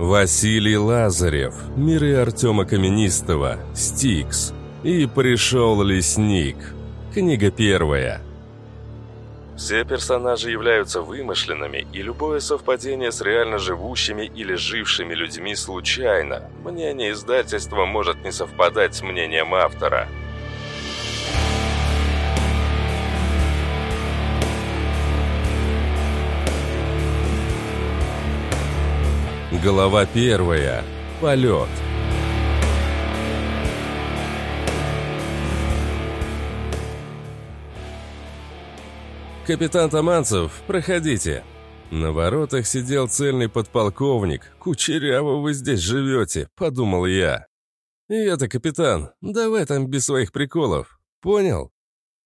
Василий Лазарев, миры Артема Каменистого, Стикс. И пришел лесник. Книга первая. Все персонажи являются вымышленными, и любое совпадение с реально живущими или жившими людьми случайно. Мнение издательства может не совпадать с мнением автора. Глава первая. Полет. «Капитан Таманцев, проходите!» На воротах сидел цельный подполковник. «Кучеряво вы здесь живете», — подумал я. «И это, капитан, давай там без своих приколов. Понял?»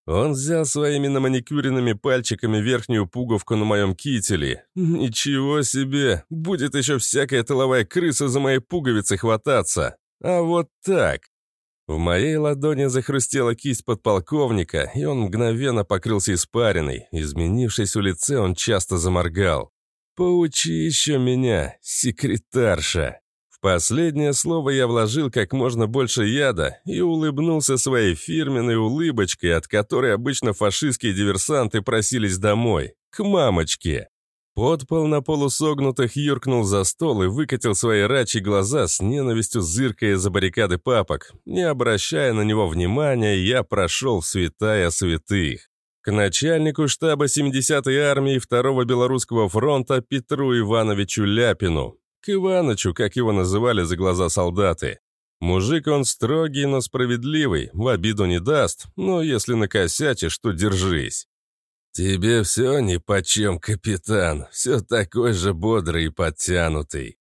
Он взял своими наманикюренными пальчиками верхнюю пуговку на моем кителе. «Ничего себе! Будет еще всякая тыловая крыса за мои пуговицы хвататься! А вот так!» В моей ладони захрустела кисть подполковника, и он мгновенно покрылся испариной. Изменившись в лице, он часто заморгал. «Поучи еще меня, секретарша!» Последнее слово я вложил как можно больше яда и улыбнулся своей фирменной улыбочкой, от которой обычно фашистские диверсанты просились домой, к мамочке. Подпол на полусогнутых юркнул за стол и выкатил свои рачьи глаза с ненавистью зыркая за баррикады папок. Не обращая на него внимания, я прошел в святая святых. К начальнику штаба 70-й армии 2-го Белорусского фронта Петру Ивановичу Ляпину. К Иванычу, как его называли за глаза солдаты. Мужик он строгий, но справедливый, в обиду не даст, но если накосячишь, то держись. «Тебе все нипочем, капитан, все такой же бодрый и подтянутый».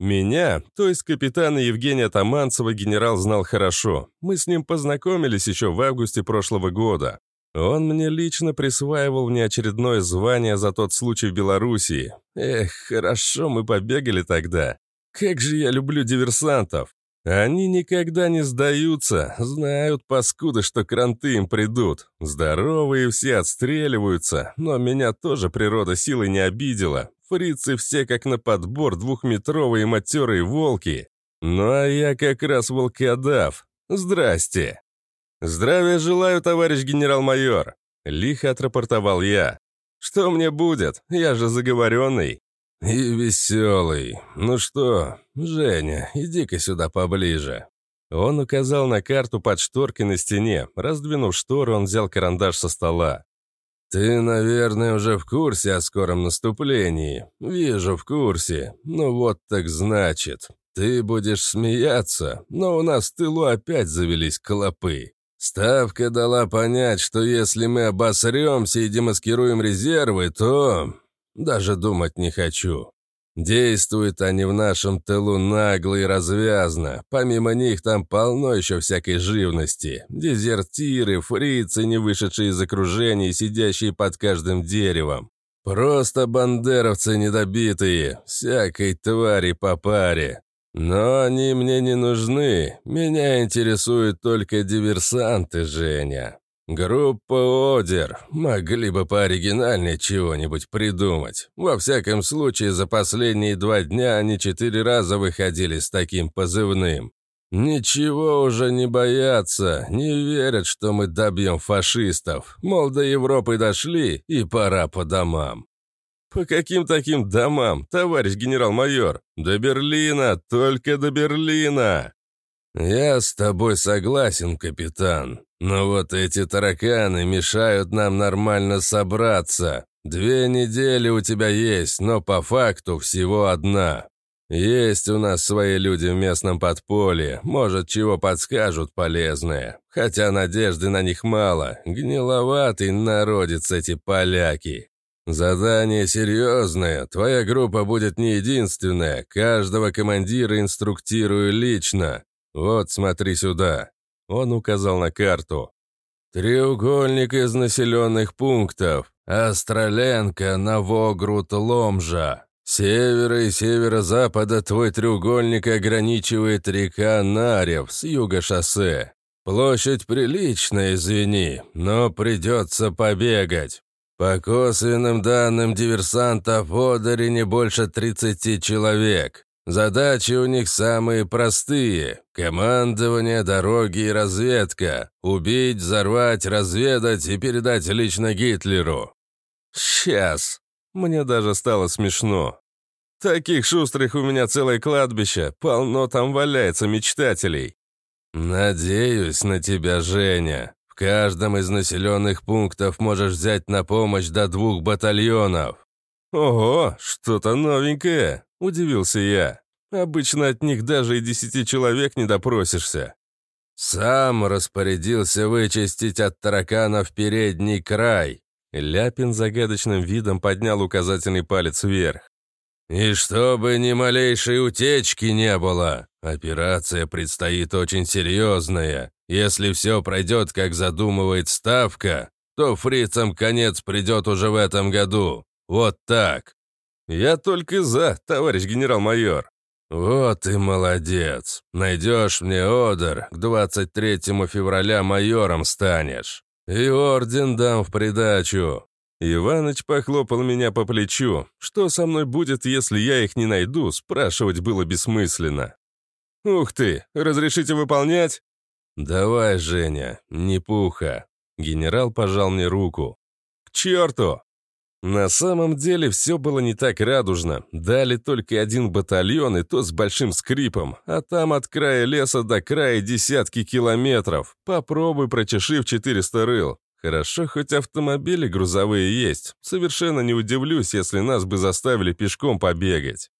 Меня, то есть капитана Евгения Таманцева, генерал знал хорошо. Мы с ним познакомились еще в августе прошлого года. Он мне лично присваивал внеочередное звание за тот случай в Белоруссии. Эх, хорошо мы побегали тогда. Как же я люблю диверсантов. Они никогда не сдаются, знают, паскуды, что кранты им придут. Здоровые все отстреливаются, но меня тоже природа силой не обидела. Фрицы все как на подбор двухметровые матерые волки. Ну а я как раз волкодав. Здрасте. Здравия желаю, товарищ генерал-майор. Лихо отрапортовал я. Что мне будет? Я же заговоренный. «И веселый. Ну что, Женя, иди-ка сюда поближе». Он указал на карту под шторкой на стене. Раздвинув штору, он взял карандаш со стола. «Ты, наверное, уже в курсе о скором наступлении. Вижу, в курсе. Ну вот так значит. Ты будешь смеяться, но у нас в тылу опять завелись клопы. Ставка дала понять, что если мы обосремся и демаскируем резервы, то даже думать не хочу. Действуют они в нашем тылу нагло и развязно. Помимо них там полно еще всякой живности. Дезертиры, фрицы, не вышедшие из окружения, сидящие под каждым деревом. Просто бандеровцы недобитые, всякой твари по паре. Но они мне не нужны. Меня интересуют только диверсанты, Женя. «Группа Одер. Могли бы пооригинальнее чего-нибудь придумать. Во всяком случае, за последние два дня они четыре раза выходили с таким позывным. Ничего уже не боятся, не верят, что мы добьем фашистов. Мол, до Европы дошли, и пора по домам». «По каким таким домам, товарищ генерал-майор? До Берлина, только до Берлина!» «Я с тобой согласен, капитан. Но вот эти тараканы мешают нам нормально собраться. Две недели у тебя есть, но по факту всего одна. Есть у нас свои люди в местном подполье, может, чего подскажут полезное. Хотя надежды на них мало, гниловатый народец эти поляки. Задание серьезное, твоя группа будет не единственная, каждого командира инструктирую лично. Вот смотри сюда. Он указал на карту. «Треугольник из населенных пунктов. Остроленко, Новогруд, Ломжа. севера и северо-запада твой треугольник ограничивает река Нарев с юга шоссе. Площадь приличная, извини, но придется побегать. По косвенным данным диверсантов в не больше 30 человек. Задачи у них самые простые. Командование, дороги и разведка. Убить, взорвать, разведать и передать лично Гитлеру. Сейчас. Мне даже стало смешно. Таких шустрых у меня целое кладбище, полно там валяется мечтателей. Надеюсь на тебя, Женя. Каждом из населенных пунктов можешь взять на помощь до двух батальонов. Ого, что-то новенькое. — удивился я. «Обычно от них даже и десяти человек не допросишься». «Сам распорядился вычистить от тараканов передний край». Ляпин загадочным видом поднял указательный палец вверх. «И чтобы ни малейшей утечки не было. Операция предстоит очень серьезная. Если все пройдет, как задумывает Ставка, то фрицам конец придет уже в этом году. Вот так». «Я только за, товарищ генерал-майор». «Вот и молодец. Найдешь мне одер, к 23 февраля майором станешь. И орден дам в придачу». Иваныч похлопал меня по плечу. Что со мной будет, если я их не найду, спрашивать было бессмысленно. «Ух ты, разрешите выполнять?» «Давай, Женя, не пуха». Генерал пожал мне руку. «К черту!» На самом деле все было не так радужно. Дали только один батальон, и то с большим скрипом. А там от края леса до края десятки километров. Попробуй прочеши в 400 рыл. Хорошо, хоть автомобили грузовые есть. Совершенно не удивлюсь, если нас бы заставили пешком побегать.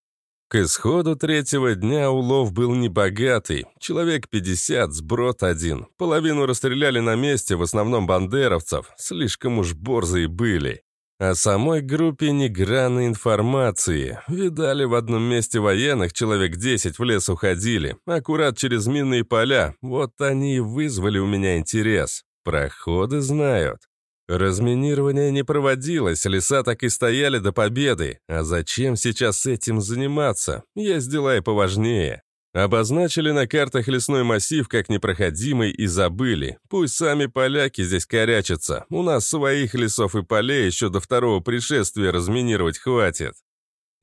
К исходу третьего дня улов был небогатый. Человек 50, сброд один. Половину расстреляли на месте, в основном бандеровцев. Слишком уж борзые были. О самой группе ни грана информации. Видали в одном месте военных, человек 10 в лес уходили, аккурат через минные поля. Вот они и вызвали у меня интерес. Проходы знают. Разминирование не проводилось, леса так и стояли до победы. А зачем сейчас этим заниматься? Есть дела и поважнее. Обозначили на картах лесной массив как непроходимый и забыли. Пусть сами поляки здесь корячатся. У нас своих лесов и полей еще до второго пришествия разминировать хватит.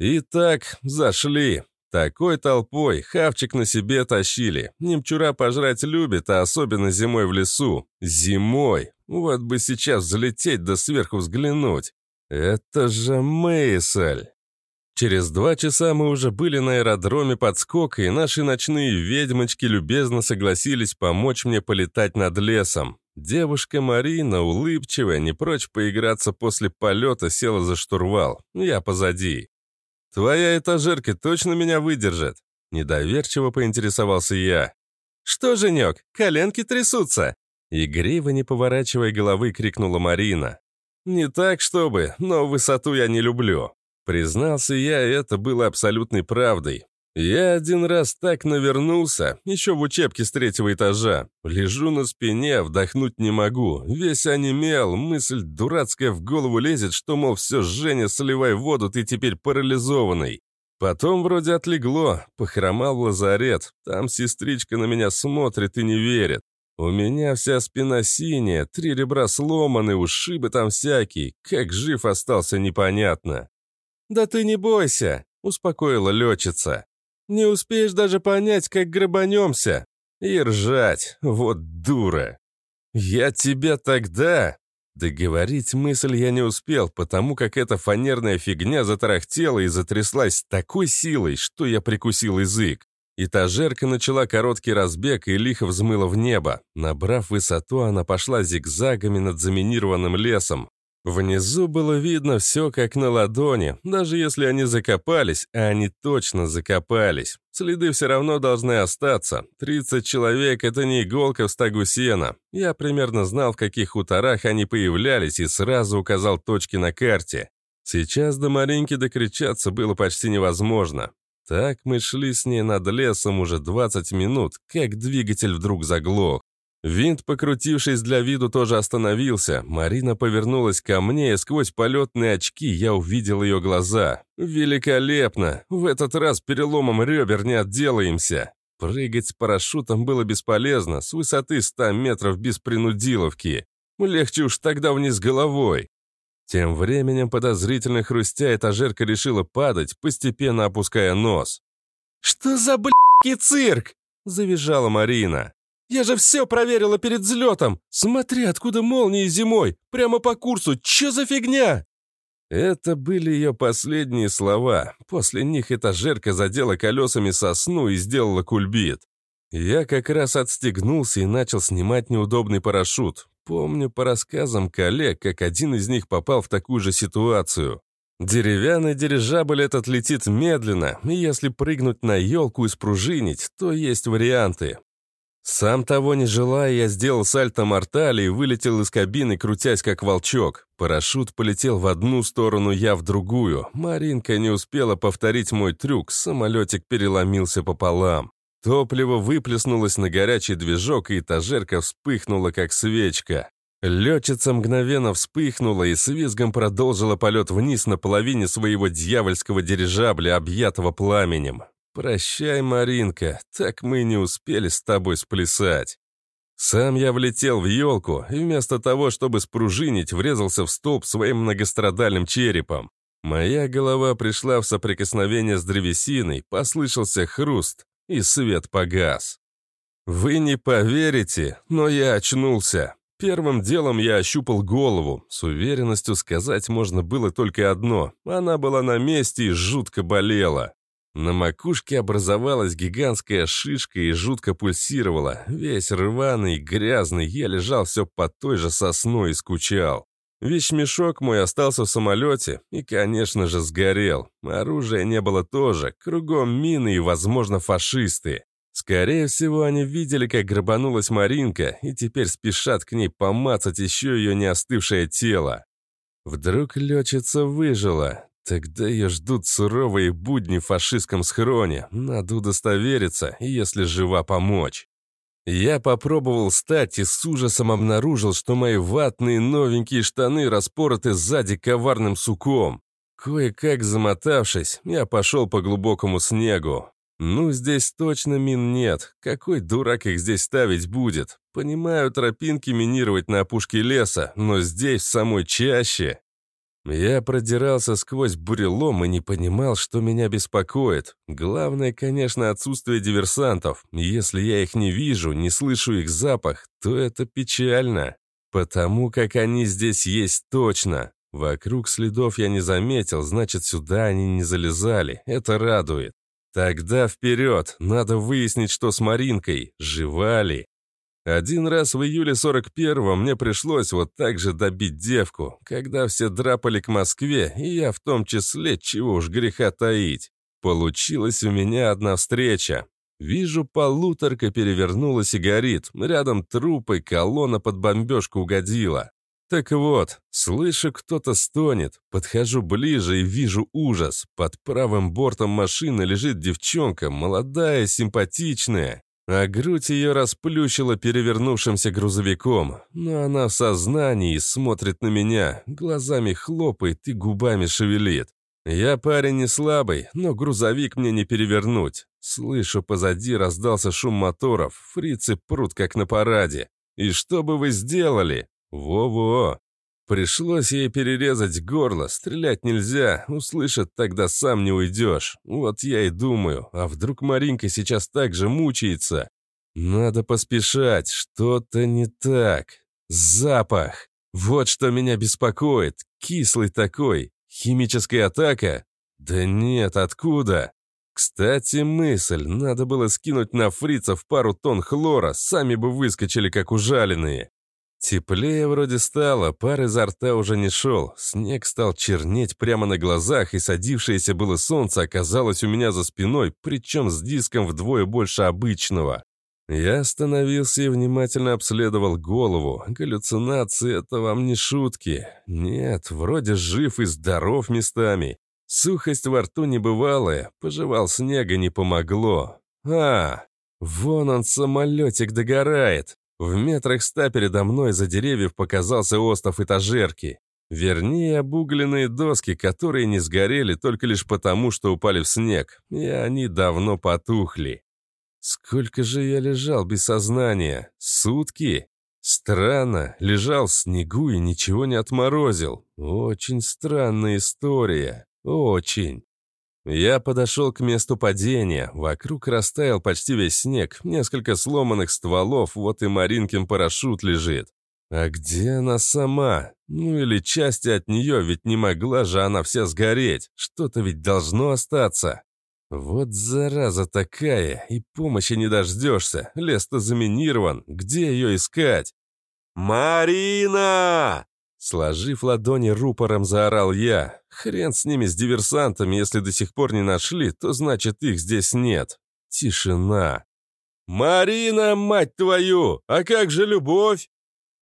Итак, зашли. Такой толпой хавчик на себе тащили. Немчура пожрать любит, а особенно зимой в лесу. Зимой. Вот бы сейчас взлететь да сверху взглянуть. Это же мысль. Через два часа мы уже были на аэродроме подскока, и наши ночные ведьмочки любезно согласились помочь мне полетать над лесом. Девушка Марина, улыбчивая, не прочь поиграться после полета, села за штурвал. Я позади. «Твоя этажерка точно меня выдержит?» Недоверчиво поинтересовался я. «Что, Женек, коленки трясутся?» Игриво, не поворачивая головы, крикнула Марина. «Не так, чтобы, но высоту я не люблю». Признался я, это было абсолютной правдой. Я один раз так навернулся, еще в учебке с третьего этажа. Лежу на спине, вдохнуть не могу. Весь онемел, мысль дурацкая в голову лезет, что, мол, все, Женя, сливай воду, ты теперь парализованный. Потом вроде отлегло, похромал в лазарет. Там сестричка на меня смотрит и не верит. У меня вся спина синяя, три ребра сломаны, ушибы там всякие. Как жив остался, непонятно. «Да ты не бойся», — успокоила летчица. «Не успеешь даже понять, как грабанемся. И ржать, вот дура. Я тебя тогда...» Договорить мысль я не успел, потому как эта фанерная фигня затарахтела и затряслась с такой силой, что я прикусил язык. Этажерка начала короткий разбег и лихо взмыла в небо. Набрав высоту, она пошла зигзагами над заминированным лесом. Внизу было видно все как на ладони, даже если они закопались, а они точно закопались. Следы все равно должны остаться. 30 человек — это не иголка в стогу сена. Я примерно знал, в каких хуторах они появлялись, и сразу указал точки на карте. Сейчас до Маринки докричаться было почти невозможно. Так мы шли с ней над лесом уже 20 минут, как двигатель вдруг заглох. Винт, покрутившись для виду, тоже остановился. Марина повернулась ко мне, и сквозь полетные очки я увидел ее глаза. «Великолепно! В этот раз переломом ребер не отделаемся!» Прыгать с парашютом было бесполезно, с высоты 100 метров без принудиловки. Легче уж тогда вниз головой. Тем временем, подозрительно хрустя, этажерка решила падать, постепенно опуская нос. «Что за блядский цирк?» – завизжала Марина. «Я же все проверила перед взлетом! Смотри, откуда молнии зимой! Прямо по курсу! Че за фигня?» Это были ее последние слова. После них этажерка задела колесами сосну и сделала кульбит. Я как раз отстегнулся и начал снимать неудобный парашют. Помню по рассказам коллег, как один из них попал в такую же ситуацию. Деревянный дирижабль этот летит медленно, и если прыгнуть на елку и спружинить, то есть варианты. Сам того не желая, я сделал сальто-мортали и вылетел из кабины, крутясь как волчок. Парашют полетел в одну сторону, я в другую. Маринка не успела повторить мой трюк, самолетик переломился пополам. Топливо выплеснулось на горячий движок, и этажерка вспыхнула, как свечка. Летчица мгновенно вспыхнула и с визгом продолжила полет вниз на половине своего дьявольского дирижабля, объятого пламенем. «Прощай, Маринка, так мы не успели с тобой сплясать». Сам я влетел в елку и вместо того, чтобы спружинить, врезался в столб своим многострадальным черепом. Моя голова пришла в соприкосновение с древесиной, послышался хруст, и свет погас. Вы не поверите, но я очнулся. Первым делом я ощупал голову. С уверенностью сказать можно было только одно. Она была на месте и жутко болела. На макушке образовалась гигантская шишка и жутко пульсировала. Весь рваный, грязный, я лежал все под той же сосной и скучал. Вещмешок мой остался в самолете и, конечно же, сгорел. Оружия не было тоже, кругом мины и, возможно, фашисты. Скорее всего, они видели, как грабанулась Маринка, и теперь спешат к ней помацать еще ее не остывшее тело. Вдруг летчица выжила. Тогда ее ждут суровые будни в фашистском схроне. Надо удостовериться, если жива помочь. Я попробовал встать и с ужасом обнаружил, что мои ватные новенькие штаны распороты сзади коварным суком. Кое-как замотавшись, я пошел по глубокому снегу. Ну, здесь точно мин нет. Какой дурак их здесь ставить будет? Понимаю, тропинки минировать на опушке леса, но здесь, в самой чаще... Я продирался сквозь бурелом и не понимал, что меня беспокоит. Главное, конечно, отсутствие диверсантов. Если я их не вижу, не слышу их запах, то это печально. Потому как они здесь есть точно. Вокруг следов я не заметил, значит, сюда они не залезали. Это радует. Тогда вперед, надо выяснить, что с Маринкой, жива ли. Один раз в июле 41-го мне пришлось вот так же добить девку, когда все драпали к Москве, и я в том числе, чего уж греха таить. Получилась у меня одна встреча. Вижу, полуторка перевернулась и горит. Рядом трупы, колонна под бомбежку угодила. Так вот, слышу, кто-то стонет. Подхожу ближе и вижу ужас. Под правым бортом машины лежит девчонка, молодая, симпатичная. А грудь ее расплющила перевернувшимся грузовиком. Но она в сознании смотрит на меня, глазами хлопает и губами шевелит. Я парень не слабый, но грузовик мне не перевернуть. Слышу, позади раздался шум моторов, фрицы прут как на параде. И что бы вы сделали? Во-во! Пришлось ей перерезать горло, стрелять нельзя, услышат, тогда сам не уйдешь. Вот я и думаю, а вдруг Маринка сейчас так же мучается? Надо поспешать, что-то не так. Запах. Вот что меня беспокоит. Кислый такой. Химическая атака? Да нет, откуда? Кстати, мысль. Надо было скинуть на фрицев пару тонн хлора, сами бы выскочили, как ужаленные. Теплее вроде стало, пар изо рта уже не шел. Снег стал чернеть прямо на глазах, и садившееся было солнце оказалось у меня за спиной, причем с диском вдвое больше обычного. Я остановился и внимательно обследовал голову. Галлюцинации — это вам не шутки. Нет, вроде жив и здоров местами. Сухость во рту небывалая, пожевал снега не помогло. А, вон он, самолетик догорает. В метрах ста передо мной за деревьев показался остов этажерки. Вернее, обугленные доски, которые не сгорели только лишь потому, что упали в снег, и они давно потухли. Сколько же я лежал без сознания? Сутки? Странно, лежал в снегу и ничего не отморозил. Очень странная история. Очень. Я подошел к месту падения. Вокруг растаял почти весь снег, несколько сломанных стволов, вот и Маринкин парашют лежит. А где она сама? Ну или части от нее, ведь не могла же она вся сгореть. Что-то ведь должно остаться. Вот зараза такая, и помощи не дождешься. Лес-то заминирован, где ее искать? «Марина!» Сложив ладони рупором, заорал я. Хрен с ними, с диверсантами, если до сих пор не нашли, то значит их здесь нет. Тишина. «Марина, мать твою! А как же любовь?»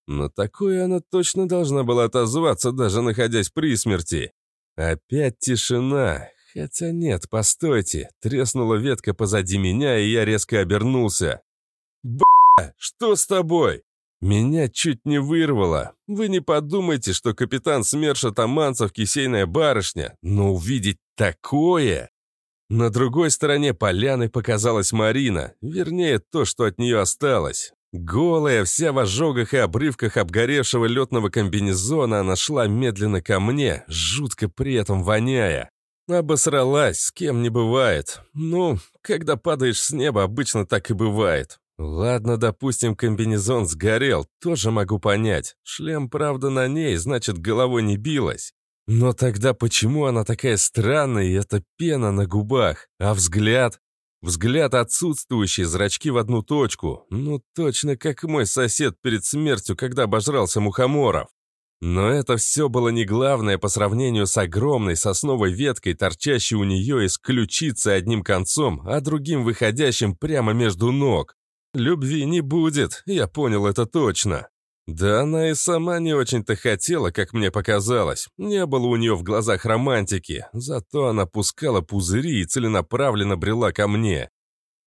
Но такое она точно должна была отозваться, даже находясь при смерти. Опять тишина. Хотя нет, постойте. Треснула ветка позади меня, и я резко обернулся. «Б***ь, что с тобой?» Меня чуть не вырвало. Вы не подумайте, что капитан СМЕРШа Таманцев кисейная барышня, но увидеть такое... На другой стороне поляны показалась Марина, вернее, то, что от нее осталось. Голая, вся в ожогах и обрывках обгоревшего летного комбинезона, она шла медленно ко мне, жутко при этом воняя. Обосралась, с кем не бывает. Ну, когда падаешь с неба, обычно так и бывает. Ладно, допустим, комбинезон сгорел, тоже могу понять. Шлем, правда, на ней, значит, головой не билась. Но тогда почему она такая странная, и эта пена на губах? А взгляд? Взгляд отсутствующий, зрачки в одну точку. Ну, точно как мой сосед перед смертью, когда обожрался мухоморов. Но это все было не главное по сравнению с огромной сосновой веткой, торчащей у нее из ключицы одним концом, а другим выходящим прямо между ног. Любви не будет, я понял это точно. Да она и сама не очень-то хотела, как мне показалось. Не было у нее в глазах романтики, зато она пускала пузыри и целенаправленно брела ко мне.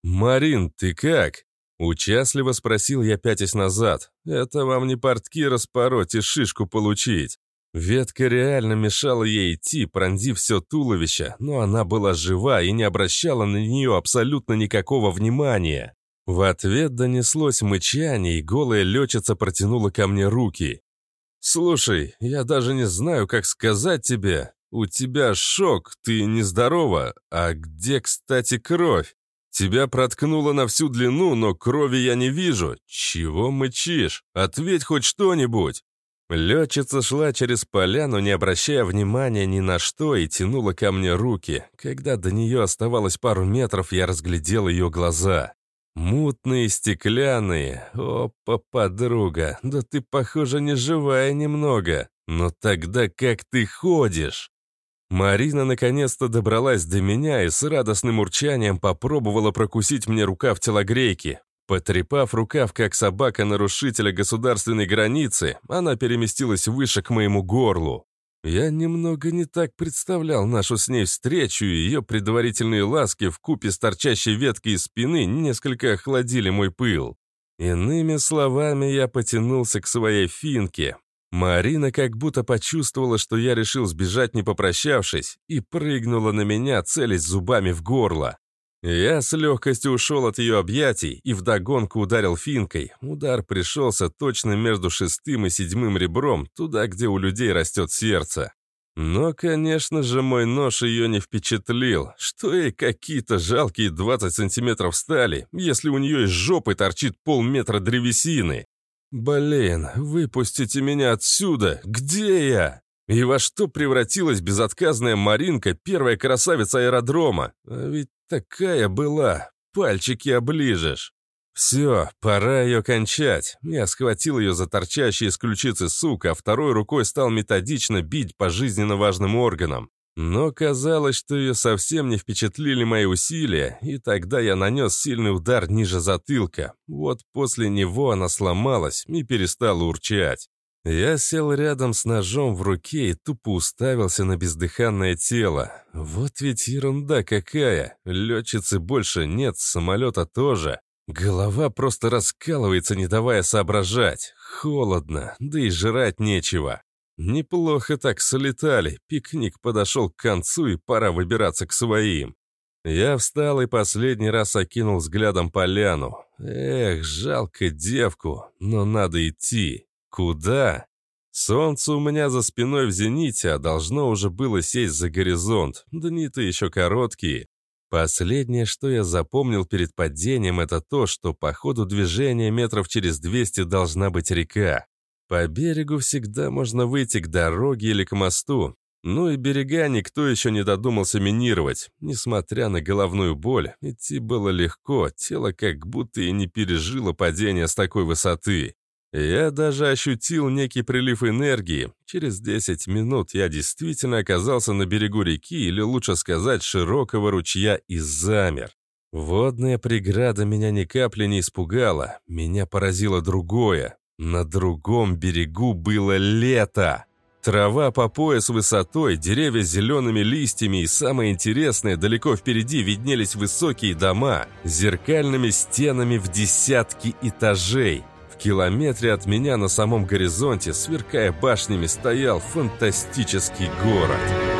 «Марин, ты как?» Участливо спросил я пятясь назад. «Это вам не портки распороть и шишку получить». Ветка реально мешала ей идти, пронзив все туловище, но она была жива и не обращала на нее абсолютно никакого внимания. В ответ донеслось мычание, и голая летчица протянула ко мне руки. «Слушай, я даже не знаю, как сказать тебе. У тебя шок, ты нездорова. А где, кстати, кровь? Тебя проткнуло на всю длину, но крови я не вижу. Чего мычишь? Ответь хоть что-нибудь!» Летчица шла через поляну, не обращая внимания ни на что, и тянула ко мне руки. Когда до нее оставалось пару метров, я разглядел ее глаза. Мутные, стеклянные. Опа, подруга, да ты, похоже, не живая немного. Но тогда как ты ходишь? Марина наконец-то добралась до меня и с радостным урчанием попробовала прокусить мне рукав телогрейки. Потрепав рукав, как собака-нарушителя государственной границы, она переместилась выше к моему горлу. Я немного не так представлял нашу с ней встречу, и ее предварительные ласки в купе с торчащей веткой из спины несколько охладили мой пыл. Иными словами, я потянулся к своей финке. Марина как будто почувствовала, что я решил сбежать, не попрощавшись, и прыгнула на меня, целясь зубами в горло. Я с легкостью ушел от ее объятий и вдогонку ударил финкой. Удар пришелся точно между шестым и седьмым ребром, туда, где у людей растет сердце. Но, конечно же, мой нож ее не впечатлил. Что ей какие-то жалкие 20 сантиметров стали, если у нее из жопы торчит полметра древесины. Блин, выпустите меня отсюда! Где я? И во что превратилась безотказная Маринка, первая красавица аэродрома? А ведь такая была, пальчики оближешь. Все, пора ее кончать. Я схватил ее за торчащие из ключицы сук, а второй рукой стал методично бить по жизненно важным органам. Но казалось, что ее совсем не впечатлили мои усилия, и тогда я нанес сильный удар ниже затылка. Вот после него она сломалась и перестала урчать. Я сел рядом с ножом в руке и тупо уставился на бездыханное тело. Вот ведь ерунда какая. Летчицы больше нет, самолета тоже. Голова просто раскалывается, не давая соображать. Холодно, да и жрать нечего. Неплохо так слетали. Пикник подошел к концу, и пора выбираться к своим. Я встал и последний раз окинул взглядом поляну. Эх, жалко девку, но надо идти. Куда? Солнце у меня за спиной в зените, а должно уже было сесть за горизонт. Дни-то еще короткие. Последнее, что я запомнил перед падением, это то, что по ходу движения метров через 200 должна быть река. По берегу всегда можно выйти к дороге или к мосту. Ну и берега никто еще не додумался минировать. Несмотря на головную боль, идти было легко, тело как будто и не пережило падение с такой высоты. Я даже ощутил некий прилив энергии. Через 10 минут я действительно оказался на берегу реки, или лучше сказать, широкого ручья и замер. Водная преграда меня ни капли не испугала. Меня поразило другое. На другом берегу было лето. Трава по пояс высотой, деревья с зелеными листьями и, самое интересное, далеко впереди виднелись высокие дома с зеркальными стенами в десятки этажей – километре от меня на самом горизонте, сверкая башнями, стоял фантастический город.